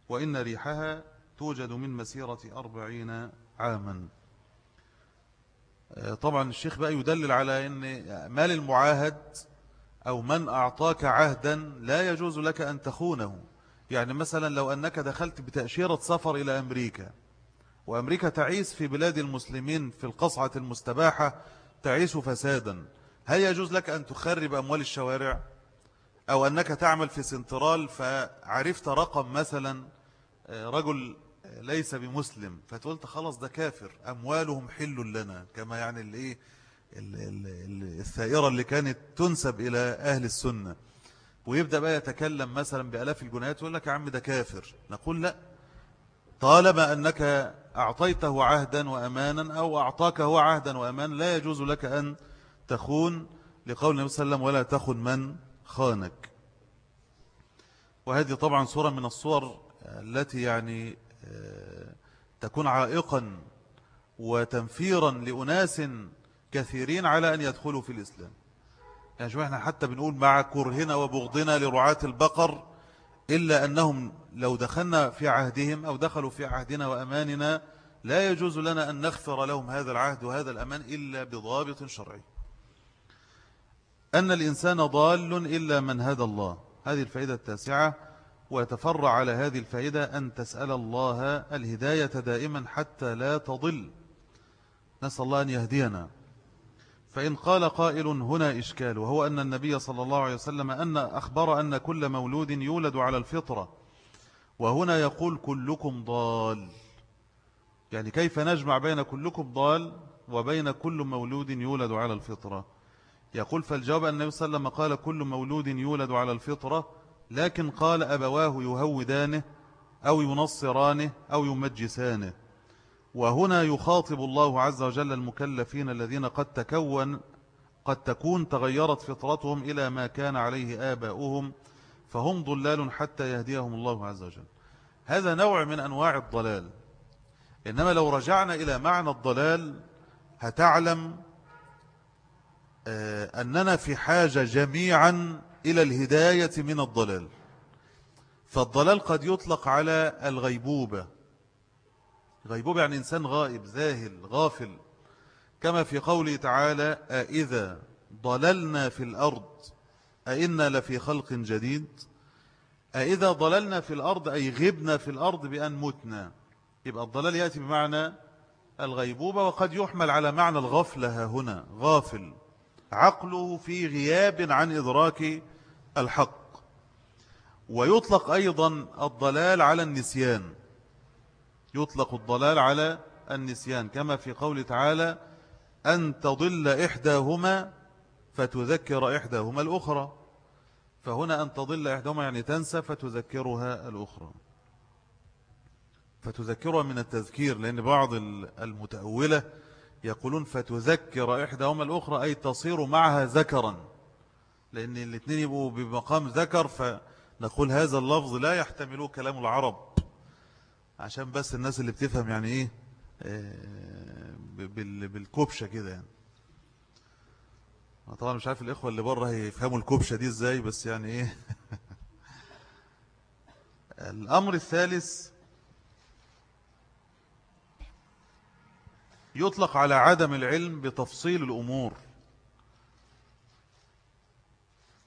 وإن ريحها توجد من مسيرة أربعين عاما. طبعا الشيخ بقى يدلل على أن مال المعاهد أو من أعطاك عهدا لا يجوز لك أن تخونه. يعني مثلا لو أنك دخلت بتأشيرة سفر إلى أمريكا وأمريكا تعيش في بلاد المسلمين في القصعة المستباحة تعيش فسادا هل يجوز لك أن تخرب أموال الشوارع؟ أو أنك تعمل في سنترال فعرفت رقم مثلا آه، رجل ليس بمسلم فتقولت خلاص ده كافر أموالهم حل لنا كما يعني الإيه الثائرة اللي كانت تنسب إلى أهل السنة. ويبدأ بقى يتكلم مثلا بألاف الجنيات ويقول لك يا عم ده كافر. نقول لا. طالما أنك أعطيته عهدا وأمانا أو أعطاك هو عهدا وأمانا لا يجوز لك أن تخون لقول النبي صلى الله عليه وسلم ولا تخن من خانك. وهذه طبعا صورة من الصور التي يعني آه، تكون عائقا وتنفيرا لأناس كثيرين على أن يدخلوا في الإسلام. يعني شو إحنا حتى بنقول مع كرهنا وبغضنا لرعاة البقر إلا أنهم لو دخلنا في عهدهم أو دخلوا في عهدنا وأماننا لا يجوز لنا أن نغفر لهم هذا العهد وهذا الأمان إلا بضابط شرعي. أن الإنسان ضال إلا من هدى الله. هذه الفائدة التاسعة ويتفرع على هذه الفائدة أن تسأل الله الهداية دائما حتى لا تضل. نسأل الله أن يهدينا. فإن قال قائل هنا إشكال وهو أن النبي صلى الله عليه وسلم أن أخبر أن كل مولود يولد على الفطرة. وهنا يقول كلكم ضال. يعني كيف نجمع بين كلكم ضال وبين كل مولود يولد على الفطرة؟ يقول فالجواب أن النبي صلى الله عليه وسلم قال كل مولود يولد على الفطرة لكن قال أبواه يهودانه أو ينصرانه أو يمجسانه. وهنا يخاطب الله عز وجل المكلفين الذين قد تكون قد تكون تغيرت فطرتهم إلى ما كان عليه آباؤهم فهم ضلال حتى يهديهم الله عز وجل. هذا نوع من أنواع الضلال. إنما لو رجعنا إلى معنى الضلال هتعلم آه، أننا في حاجة جميعا إلى الهداية من الضلال. فالضلال قد يطلق على الغيبوبة. غيبوبة يعني إنسان غائب ذاهل غافل. كما في قوله تعالى أئذا ضللنا في الأرض أئنا لفي خلق جديد. أئذا ضللنا في الأرض أي غبنا في الأرض بأن متنا. يبقى الضلال يأتي بمعنى الغيبوبة وقد يحمل على معنى الغفلة هنا غافل. عقله في غياب عن إدراك الحق. ويطلق أيضا الضلال على النسيان. يطلق الضلال على النسيان كما في قول تعالى أن تضل إحداهما فتذكر إحداهما الأخرى. فهنا أن تضل إحداهما يعني تنسى فتذكرها الأخرى. فتذكرها من التذكير لأن بعض المتأولة يقولون فتذكر إحداهما الأخرى أي تصير معها ذكرا. لأن الاثنين يبقوا بمقام ذكر فنقول هذا اللفظ لا يحتمله كلام العرب. عشان بس الناس اللي بتفهم يعني إيه آه، بالكوبشة كده يعني. طبعا مش عارف الإخوة اللي بره هيفهموا الكوبشة دي إزاي بس يعني إيه. الأمر الثالث يطلق على عدم العلم بتفصيل الأمور.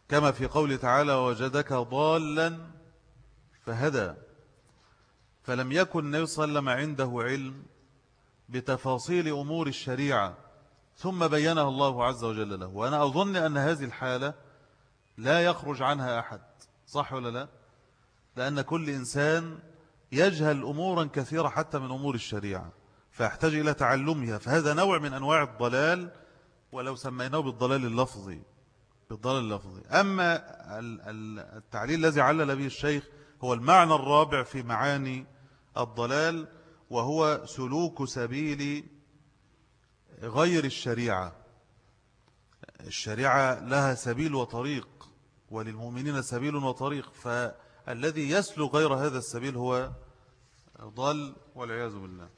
كما في قول تعالى وجدك ضالا فهدى. فلم يكن النبي صلى الله عليه وسلم عنده علم بتفاصيل أمور الشريعة ثم بينها الله عز وجل له. وأنا أظن أن هذه الحالة لا يخرج عنها أحد صح ولا لا؟ لأن كل إنسان يجهل أمورا كثيرة حتى من أمور الشريعة فيحتاج إلى تعلمها. فهذا نوع من أنواع الضلال ولو سميناه بالضلال اللفظي بالضلال اللفظي. أما التعليل الذي علل به الشيخ هو المعنى الرابع في معاني الضلال وهو سلوك سبيل غير الشريعة. الشريعة لها سبيل وطريق وللمؤمنين سبيل وطريق فالذي يسلو غير هذا السبيل هو ضل والعياذ بالله.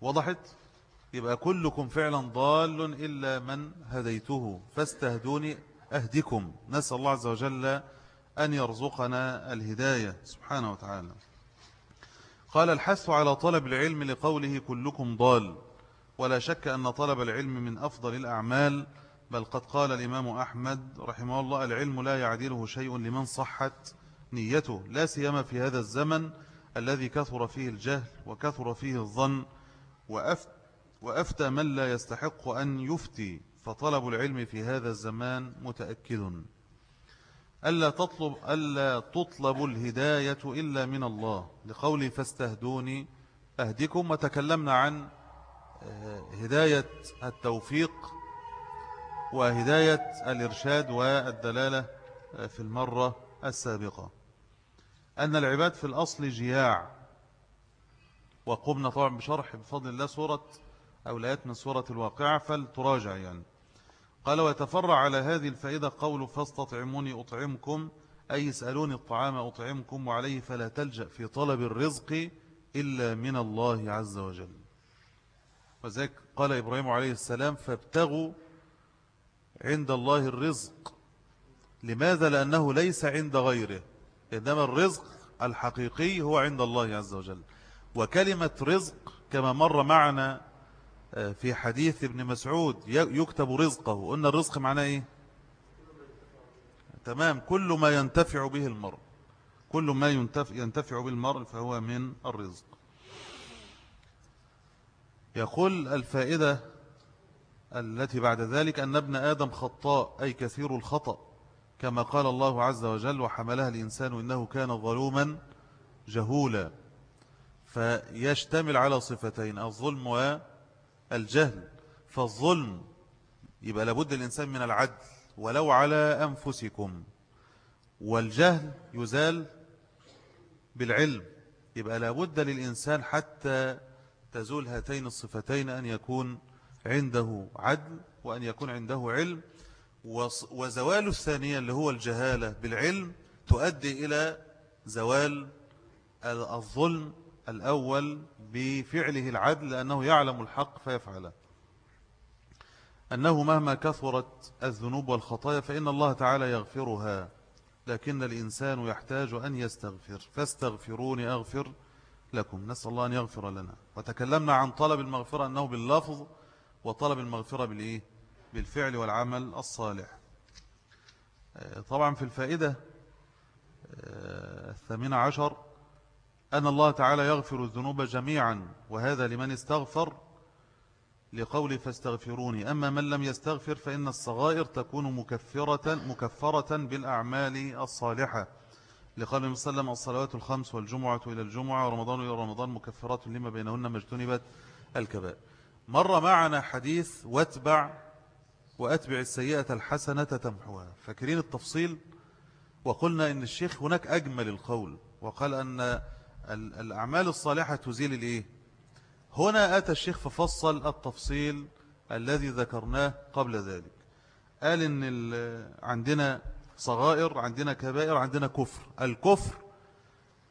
وضحت؟ يبقى كلكم فعلا ضال إلا من هديته فاستهدوني أهدكم نسأل الله عز وجل أن يرزقنا الهداية سبحانه وتعالى. قال الحث على طلب العلم لقوله كلكم ضال. ولا شك أن طلب العلم من أفضل الأعمال بل قد قال الإمام أحمد رحمه الله العلم لا يعدله شيء لمن صحت نيته لا سيما في هذا الزمن الذي كثر فيه الجهل وكثر فيه الظن وأفتى من لا يستحق أن يفتي. فطلب العلم في هذا الزمان متأكد. ألا تطلب, ألا تطلب الهداية إلا من الله. لقولي فاستهدوني أهدكم وتكلمنا عن آه، هداية التوفيق وهداية الإرشاد والدلالة آه، في المرة السابقة. أن العباد في الأصل جياع. وقمنا طبعا بشرح بفضل الله سورة أوليات من سورة الواقعة فلتراجع يعني. قال ويتفرع على هذه الفائدة قول فاستطعموني أطعمكم أي اسألوني الطعام أطعمكم وعليه فلا تلجأ في طلب الرزق إلا من الله عز وجل. وذلك قال إبراهيم عليه السلام فابتغوا عند الله الرزق. لماذا؟ لأنه ليس عند غيره إنما الرزق الحقيقي هو عند الله عز وجل. وكلمة رزق كما مر معنا في حديث ابن مسعود يكتب رزقه. قلنا الرزق معناه إيه؟ تمام. كل ما ينتفع به المرء. كل ما ينتفع به المرء فهو من الرزق. يقول الفائدة التي بعد ذلك أن ابن آدم خطاء أي كثير الخطأ كما قال الله عز وجل وحملها الإنسان إنه كان ظلوما جهولا فيشتمل على صفتين الظلم والجهل فالظلم يبقى لابد الإنسان من العدل ولو على أنفسكم. والجهل يزال بالعلم يبقى لابد للإنسان حتى تزول هاتين الصفتين أن يكون عنده عدل وأن يكون عنده علم. وزوال الثانية اللي هو الجهالة بالعلم تؤدي إلى زوال الظلم الأول بفعله العدل لأنه يعلم الحق فيفعله. أنه مهما كثرت الذنوب والخطايا فإن الله تعالى يغفرها لكن الإنسان يحتاج أن يستغفر. فاستغفروني أغفر لكم. نسأل الله أن يغفر لنا. وتكلمنا عن طلب المغفرة أنه باللفظ وطلب المغفرة بالإيه؟ بالفعل والعمل الصالح. آه، طبعا في الفائدة آه، الثامنة عشر أن الله تعالى يغفر الذنوب جميعا وهذا لمن استغفر؟ لقول فاستغفروني. أما من لم يستغفر فإن الصغائر تكون مكفرة, مكفرة بالأعمال الصالحة. لقال النبي صلى الله عليه وسلم الصلوات الخمس والجمعة إلى الجمعة ورمضان إلى رمضان مكفرات لما بينهن مجتنبت الكبائر. مر معنا حديث واتبع وأتبع السيئة الحسنة تمحوها. فاكرين التفصيل؟ وقلنا إن الشيخ هناك أجمل القول وقال أن الأعمال الصالحة تزيل الإيه؟ هنا أتى الشيخ ففصل التفصيل الذي ذكرناه قبل ذلك. قال إن عندنا صغائر عندنا كبائر عندنا كفر. الكفر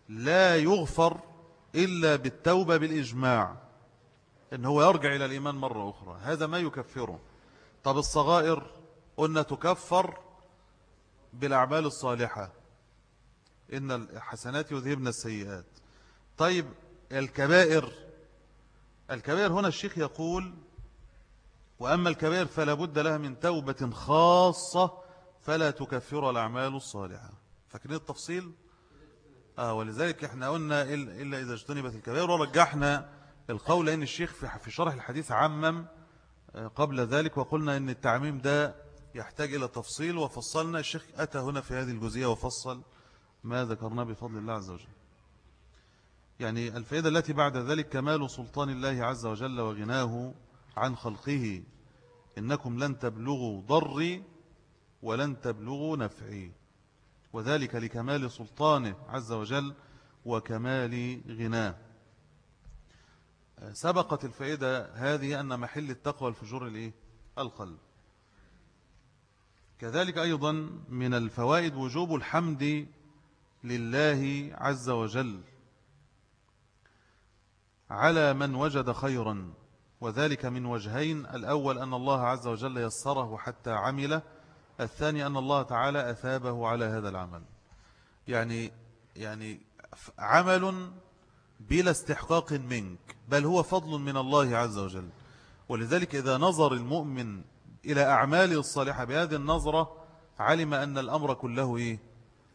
لا يغفر إلا بالتوبة بالإجماع. إن هو يرجع إلى الإيمان مرة أخرى. هذا ما يكفره. طب الصغائر قلنا تكفر بالأعمال الصالحة. إن الحسنات يذهبن السيئات. طيب الكبائر. الكبائر هنا الشيخ يقول وأما الكبائر فلا بد لها من توبة خاصة فلا تكفر الأعمال الصالحة. فاكرين التفصيل؟ آه ولذلك إحنا قلنا إلا إذا اجتنبت الكبائر ورجحنا القول لأن الشيخ في شرح الحديث عمم آه، قبل ذلك وقلنا أن التعميم ده يحتاج إلى تفصيل وفصلنا. الشيخ أتى هنا في هذه الجزئية وفصل ما ذكرنا بفضل الله عز وجل. يعني الفائدة التي بعد ذلك كمال سلطان الله عز وجل وغناه عن خلقه. إنكم لن تبلغوا ضري ولن تبلغوا نفعي. وذلك لكمال سلطانه عز وجل وكمال غناه. سبقت الفائدة هذه أن محل التقوى الفجور؟ القلب. كذلك أيضا من الفوائد وجوب الحمد لله عز وجل على من وجد خيرا. وذلك من وجهين. الأول أن الله عز وجل يسره حتى عمله. الثاني أن الله تعالى أثابه على هذا العمل. يعني يعني عمل بلا استحقاق منك بل هو فضل من الله عز وجل. ولذلك إذا نظر المؤمن إلى أعماله الصالحة بهذه النظرة علم أن الأمر كله إيه؟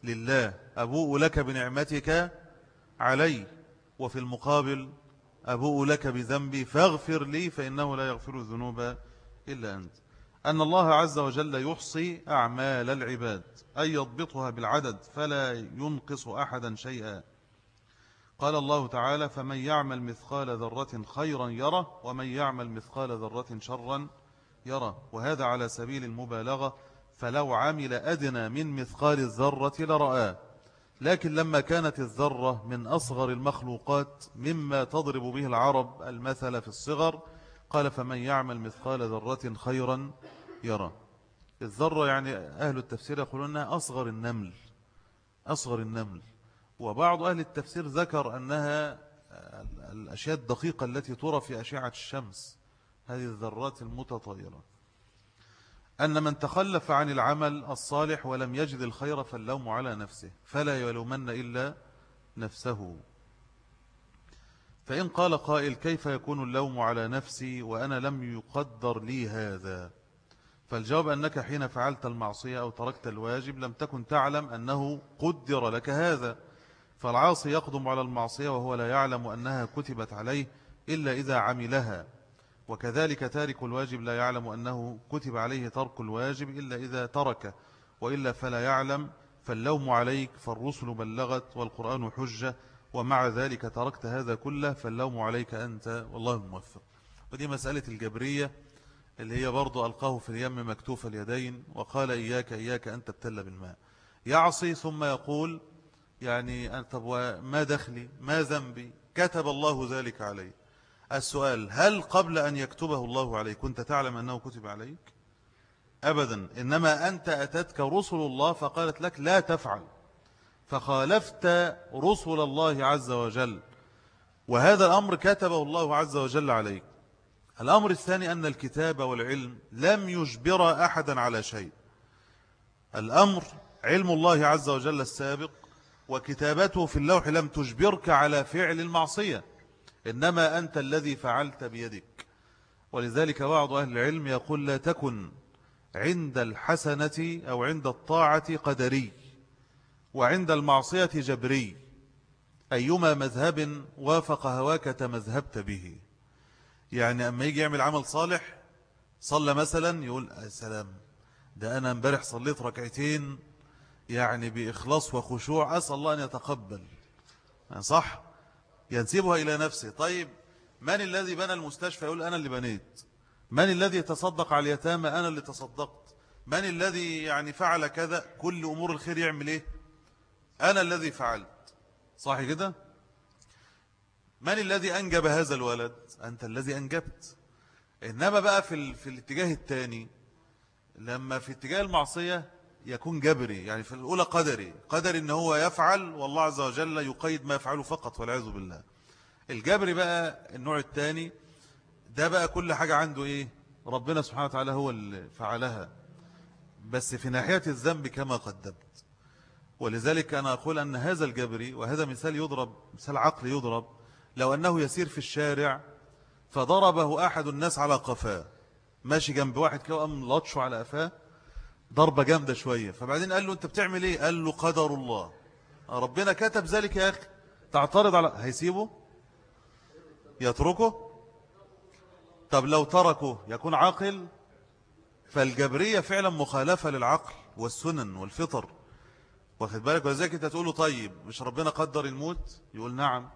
لله. أبوء لك بنعمتك علي وفي المقابل أبوء لك بذنبي فاغفر لي فإنه لا يغفر الذنوب إلا أنت. أن الله عز وجل يحصي أعمال العباد أي يضبطها بالعدد فلا ينقص أحدا شيئا. قال الله تعالى فمن يعمل مثقال ذرة خيرا يره ومن يعمل مثقال ذرة شرا يره. وهذا على سبيل المبالغة فلو عمل أدنى من مثقال الذرة لرآه. لكن لما كانت الذرة من أصغر المخلوقات مما تضرب به العرب المثل في الصغر قال فمن يعمل مثقال ذرة خيرا يرى. الذرة يعني أهل التفسير يقولون أنها أصغر النمل أصغر النمل. وبعض أهل التفسير ذكر أنها الأشياء الدقيقة التي ترى في أشعة الشمس هذه الذرات المتطايرة أن من تخلف عن العمل الصالح ولم يجد الخير فاللوم على نفسه فلا يلومن إلا نفسه. فإن قال قائل كيف يكون اللوم على نفسي وأنا لم يقدر لي هذا؟ فالجواب أنك حين فعلت المعصية أو تركت الواجب لم تكن تعلم أنه قدر لك هذا. فالعاصي يقدم على المعصية وهو لا يعلم أنها كتبت عليه إلا إذا عملها. وكذلك تارك الواجب لا يعلم أنه كتب عليه ترك الواجب إلا إذا ترك وإلا فلا يعلم فاللوم عليك فالرسل بلغت والقرآن حجة ومع ذلك تركت هذا كله فاللوم عليك أنت والله الموفق ودي مسألة الجبرية اللي هي برضو ألقاه في اليم مكتوف اليدين وقال إياك إياك أن تبتل بالماء. يعصي ثم يقول يعني طب وما دخلي؟ ما ذنبي؟ كتب الله ذلك علي. السؤال هل قبل أن يكتبه الله عليك كنت تعلم أنه كتب عليك؟ أبدا إنما أنت أتتك رسل الله فقالت لك لا تفعل. فخالفت رسل الله عز وجل. وهذا الأمر كتبه الله عز وجل عليك. الأمر الثاني أن الكتاب والعلم لم يجبر أحدا على شيء. الأمر علم الله عز وجل السابق وكتابته في اللوح لم تجبرك على فعل المعصية. إنما أنت الذي فعلت بيدك. ولذلك بعض أهل العلم يقول لا تكن عند الحسنة أو عند الطاعة قدري وعند المعصية جبري. أيما مذهب وافق هواك تمذهبت به. يعني أما يجي يعمل عمل صالح صلى مثلا يقول السلام ده أنا امبارح صليت ركعتين يعني بإخلاص وخشوع أسأل الله أن يتقبل. يعني صح؟ ينسبها إلى نفسه. طيب من الذي بنى المستشفى؟ يقول أنا اللي بنيت. من الذي تصدق على اليتامى؟ أنا اللي تصدقت. من الذي يعني فعل كذا؟ كل أمور الخير يعمل إيه؟ أنا الذي فعلت. صح كده؟ من الذي أنجب هذا الولد؟ أنت الذي أنجبت. إنما بقى في, في الاتجاه الثاني لما في اتجاه المعصية يكون جبري يعني في الأولى قدري قدري إن هو يفعل والله عز وجل يقيد ما يفعله فقط والعياذ بالله. الجبري بقى النوع الثاني ده بقى كل حاجة عنده إيه؟ ربنا سبحانه وتعالى هو اللي فعلها. بس في ناحية الذنب كما قدمت. ولذلك أنا أقول أن هذا الجبري وهذا مثال يضرب مثال عقل يضرب لو أنه يسير في الشارع فضربه أحد الناس على قفاه. ماشي جنب واحد كده لطشه على قفاه ضربة جامدة شوية. فبعدين قال له أنت بتعمل إيه؟ قال له قدر الله. ربنا كتب ذلك يا أخي. تعترض على هيسيبه؟ يتركه؟ طب لو تركه يكون عاقل؟ فالجبرية فعلا مخالفة للعقل والسنن والفطر. واخد بالك؟ وذلك انت تقول له طيب مش ربنا قدر الموت؟ يقول نعم.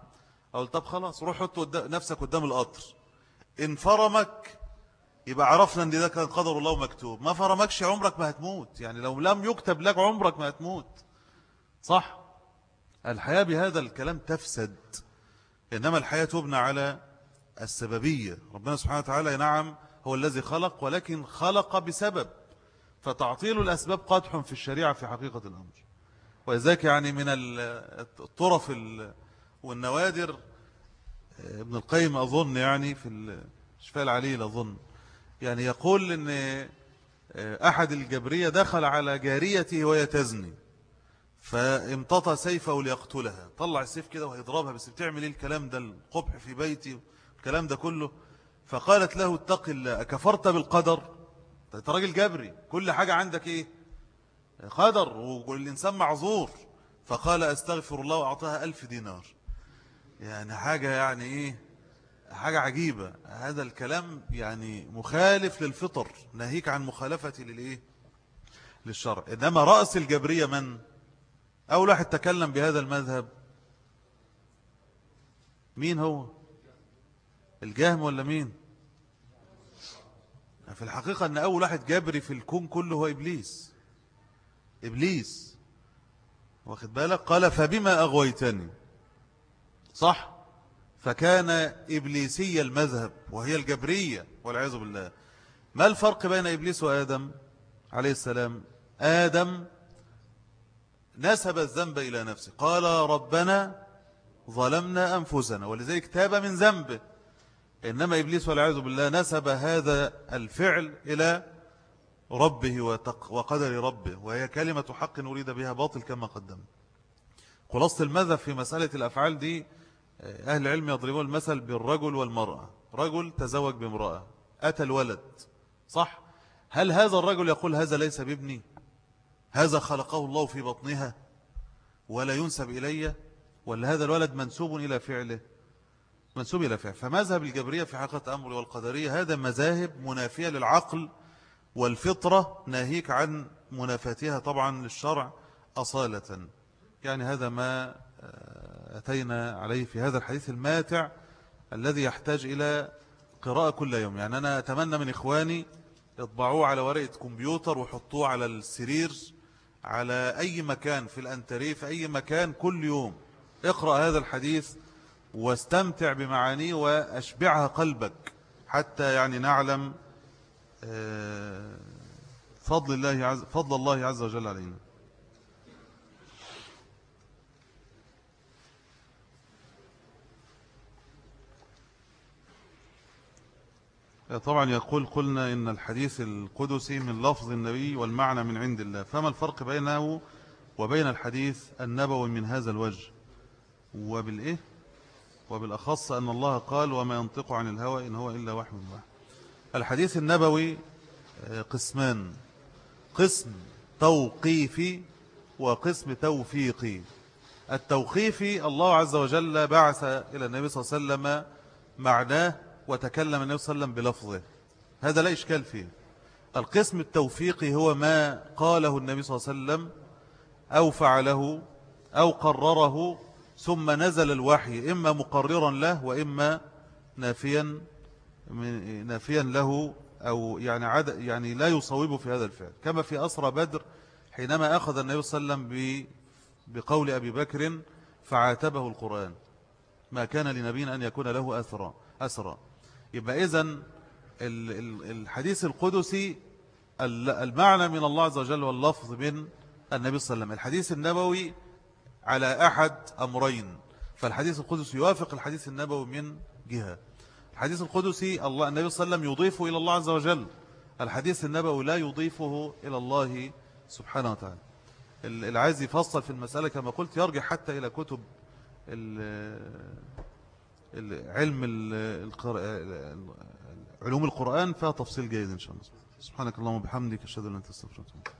أقول طب خلاص روح حط نفسك قدام القطر. إن فرمك يبقى عرفنا أن ده كان قدر الله مكتوب. ما فرمكش عمرك ما هتموت. يعني لو لم يكتب لك عمرك ما هتموت. صح. الحياة بهذا الكلام تفسد. إنما الحياة تبنى على السببية. ربنا سبحانه وتعالى نعم هو الذي خلق ولكن خلق بسبب. فتعطيل الأسباب قادح في الشريعة في حقيقة الأمر. وذلك يعني من الطرف والنوادر. ابن القيم أظن يعني في الشفاء العليل أظن. يعني يقول أن أحد الجبرية دخل على جاريته وهي تزني فامتطى سيفه ليقتلها. طلع السيف كده وهيضربها بس بتعمل إيه الكلام ده؟ القبح في بيتي الكلام ده كله. فقالت له اتق الله أكفرت بالقدر؟ أنت راجل جبري كل حاجة عندك إيه؟ قدر والإنسان معذور. فقال أستغفر الله وأعطاها ألف دينار. يعني حاجة يعني إيه؟ حاجة عجيبة. هذا الكلام يعني مخالف للفطر ناهيك عن مخالفة للإيه؟ للشرع. إنما رأس الجبرية من؟ أول واحد تكلم بهذا المذهب. مين هو؟ الجهم ولا مين؟ في الحقيقة أن أول واحد جبري في الكون كله هو إبليس. إبليس. واخد بالك؟ قال فبما أغويتني. صح؟ فكان إبليسي المذهب وهي الجبرية والعياذ بالله. ما الفرق بين إبليس وآدم عليه السلام؟ آدم نسب الذنب إلى نفسه. قال ربنا ظلمنا أنفسنا ولذلك تاب من ذنبه. إنما إبليس والعياذ بالله نسب هذا الفعل إلى ربه وقدر ربه وهي كلمة حق نريد بها باطل كما قدم خلاصة المذهب في مسألة الأفعال دي أهل العلم يضربون المثل بالرجل والمرأة. رجل تزوج بامرأة. أتى الولد. صح؟ هل هذا الرجل يقول هذا ليس بابني؟ هذا خلقه الله في بطنها ولا ينسب إلي؟ ولا هذا الولد منسوب إلى فعله؟ منسوب إلى فعل فمذهب الجبرية في حقيقة أمر والقدرية هذا مذاهب منافية للعقل والفطرة ناهيك عن منافاتها طبعا للشرع أصالة. يعني هذا ما آه، أتينا عليه في هذا الحديث الماتع الذي يحتاج إلى قراءة كل يوم. يعني أنا أتمنى من إخواني يطبعوه على ورقة كمبيوتر وحطوه على السرير على أي مكان في الأنتريه في أي مكان كل يوم. اقرأ هذا الحديث واستمتع بمعانيه وأشبعها قلبك حتى يعني نعلم آه، فضل الله عز فضل الله عز وجل علينا. طبعا يقول قلنا إن الحديث القدسي من لفظ النبي والمعنى من عند الله. فما الفرق بينه وبين الحديث النبوي من هذا الوجه؟ وبالإيه؟ وبالأخص أن الله قال وما ينطق عن الهوى إن هو إلا وحي الله الحديث النبوي آه، قسمان. قسم توقيفي وقسم توفيقي. التوقيفي الله عز وجل بعث إلى النبي صلى الله عليه وسلم معناه وتكلم النبي صلى الله عليه وسلم بلفظه. هذا لا إشكال فيه. القسم التوفيقي هو ما قاله النبي صلى الله عليه وسلم أو فعله أو قرره ثم نزل الوحي إما مقررا له وإما نافيا نافيا له أو يعني, عد يعني لا يصوبه في هذا الفعل. كما في أسرى بدر حينما أخذ النبي صلى الله عليه وسلم بقول أبي بكر فعاتبه القرآن. ما كان لنبي أن يكون له أسرى أسرى يبقى إذن الحديث القدسي المعنى من الله عز وجل واللفظ من النبي صلى الله عليه وسلم. الحديث النبوي على أحد أمرين فالحديث القدسي يوافق الحديث النبوي من جهة. الحديث القدسي الله النبي صلى الله عليه وسلم يضيفه إلى الله عز وجل. الحديث النبوي لا يضيفه إلى الله سبحانه وتعالى. العايز يفصل في المسألة كما قلت يرجع حتى إلى كتب علم علوم القرآن فيها تفصيل جيد إن شاء الله. سبحانك اللهم وبحمدك أشهد أن لا إله إلا أنت